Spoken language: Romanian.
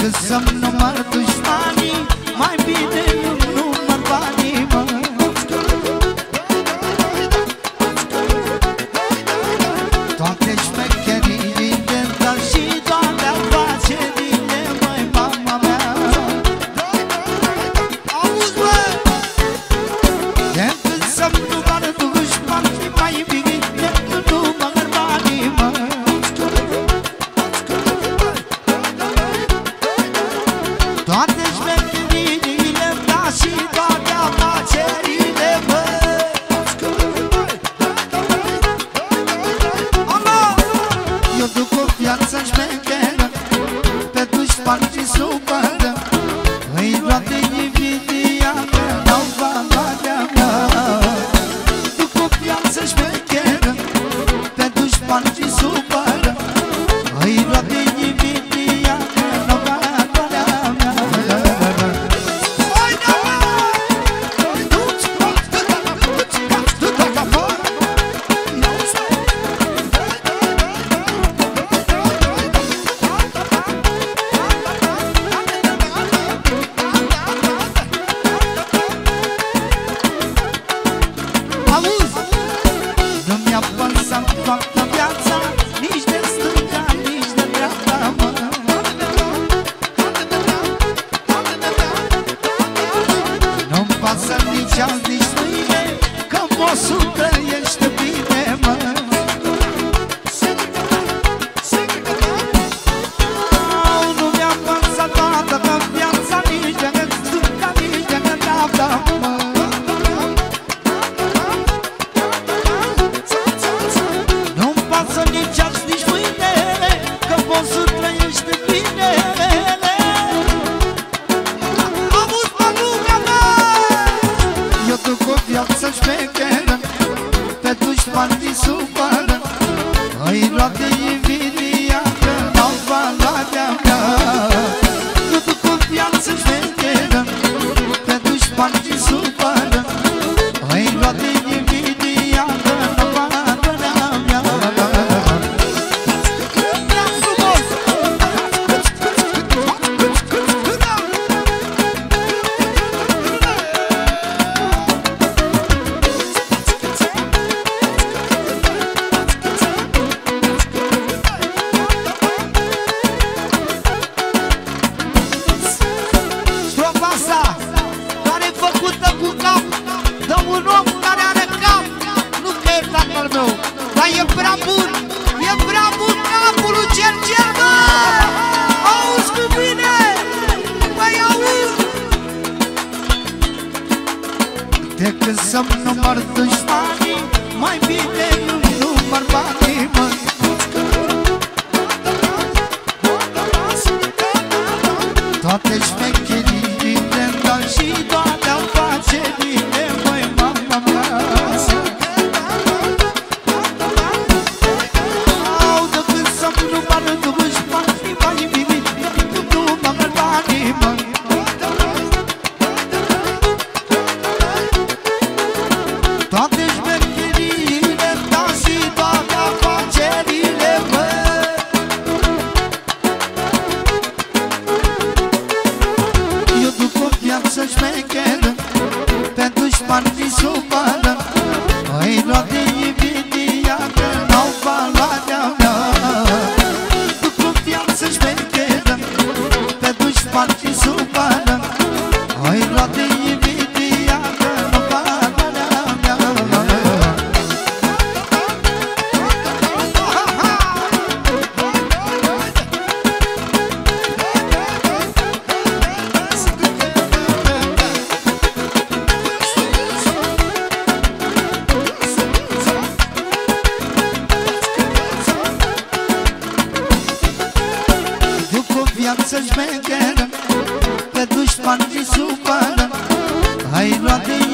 Că să-mi număr dușmanii Mai bine parte super viață șmecheră Pe dușmani din supără. Îi luat de invidia Că n-au valoarea mea. Eu duc o viață șmecheră Pe dușmani din supără asta Care e făcută cu cap De un om care are cap. Nu că e tatăl meu Dar e prea bun E prea bun capul lui Cercel, mă Auzi cu mine Măi, auzi! Decât să-mi număr dușmanii Mai bine nu număr banii, mă. Toate o viață șmecheră Pe dușmani din supără o viață șmecheră Pe dușmani și supără Ai luat de